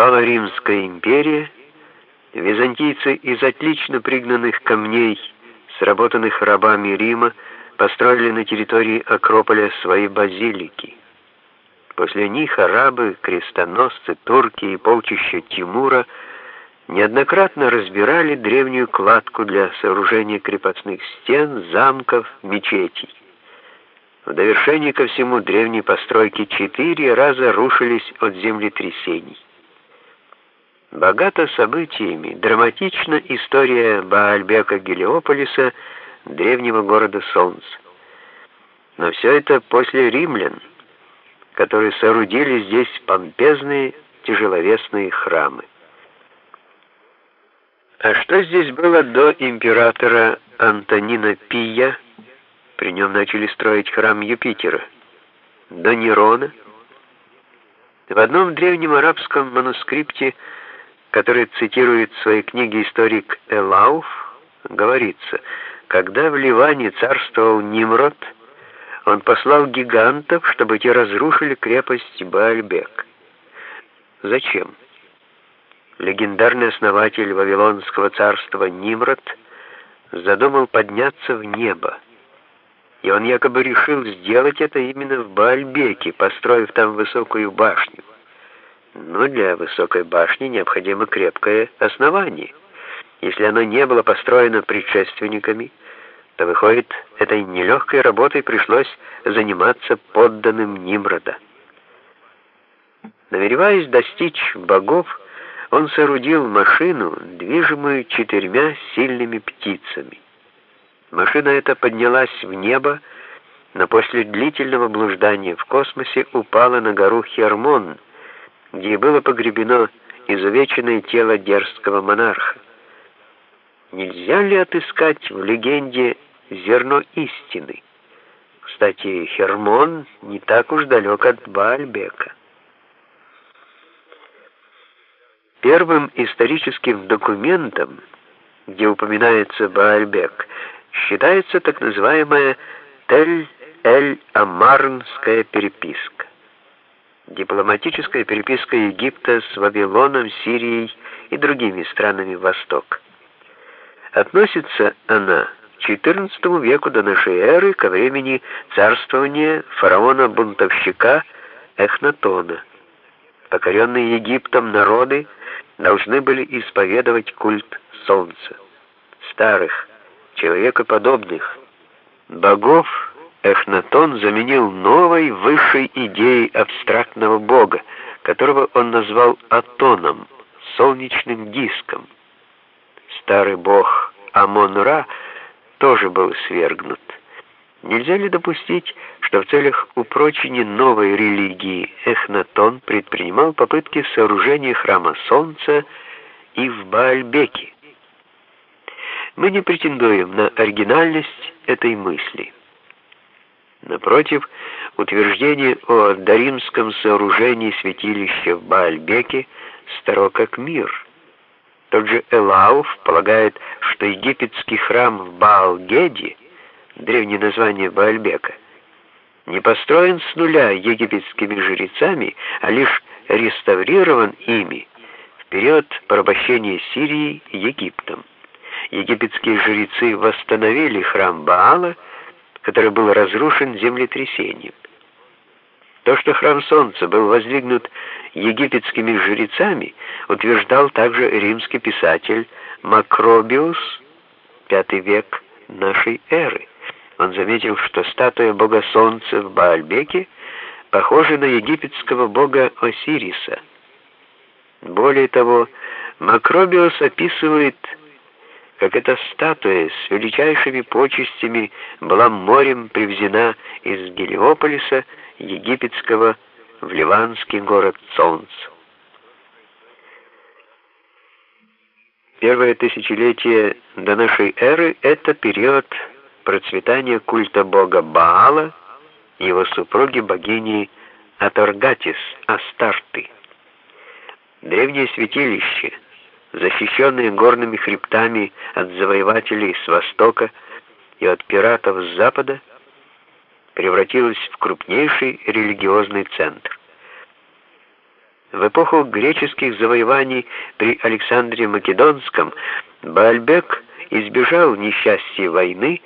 Пала Римская империя, византийцы из отлично пригнанных камней, сработанных рабами Рима, построили на территории Акрополя свои базилики. После них арабы, крестоносцы, турки и полчища Тимура неоднократно разбирали древнюю кладку для сооружения крепостных стен, замков, мечетей. В довершение ко всему древние постройки четыре раза рушились от землетрясений. Богата событиями, драматична история Баальбека Гелиополиса, древнего города Солнца. Но все это после римлян, которые соорудили здесь помпезные тяжеловесные храмы. А что здесь было до императора Антонина Пия? При нем начали строить храм Юпитера. До Нерона? В одном древнем арабском манускрипте, который цитирует в своей книге историк Элауф, говорится, когда в Ливане царствовал Нимрод, он послал гигантов, чтобы те разрушили крепость Баальбек. Зачем? Легендарный основатель Вавилонского царства Нимрод задумал подняться в небо. И он якобы решил сделать это именно в Баальбеке, построив там высокую башню. Но для высокой башни необходимо крепкое основание. Если оно не было построено предшественниками, то выходит, этой нелегкой работой пришлось заниматься подданным Нимрода. Намереваясь достичь богов, он соорудил машину, движимую четырьмя сильными птицами. Машина эта поднялась в небо, но после длительного блуждания в космосе упала на гору Хермон, где было погребено изувеченное тело дерзкого монарха. Нельзя ли отыскать в легенде зерно истины. Кстати, Хермон не так уж далек от Баальбека. Первым историческим документом, где упоминается Баальбек, считается так называемая Тель-эль-Амарнская переписка. Дипломатическая переписка Египта с Вавилоном, Сирией и другими странами Востока. Относится она XIV веку до нашей эры ко времени царствования фараона-бунтовщика Эхнатона. Покоренные Египтом народы должны были исповедовать культ солнца. Старых, человекоподобных, богов Эхнатон заменил новой высшей идеей абстрактного бога, которого он назвал Атоном, солнечным диском. Старый бог Амон-Ра — тоже был свергнут. Нельзя ли допустить, что в целях упрочения новой религии Эхнатон предпринимал попытки сооружения храма Солнца и в Баальбеке? Мы не претендуем на оригинальность этой мысли. Напротив, утверждение о даримском сооружении святилища в Баальбеке старо как мир – тот же Элауф полагает, что египетский храм в Баал-Геди, древнее название Баальбека, не построен с нуля египетскими жрецами, а лишь реставрирован ими в период порабощения Сирии Египтом. Египетские жрецы восстановили храм Баала, который был разрушен землетрясением. То, что храм Солнца был воздвигнут египетскими жрецами, утверждал также римский писатель Макробиус, V век нашей эры. Он заметил, что статуя бога Солнца в Баальбеке похожа на египетского бога Осириса. Более того, Макробиус описывает, как эта статуя с величайшими почестями была морем привезена из Гелиополиса египетского в ливанский город Солнца. Первое тысячелетие до нашей эры — это период процветания культа бога Баала и его супруги богини Аторгатис, Астарты. Древнее святилище, защищенное горными хребтами от завоевателей с востока и от пиратов с запада, превратилась в крупнейший религиозный центр. В эпоху греческих завоеваний при Александре Македонском Баальбек избежал несчастья войны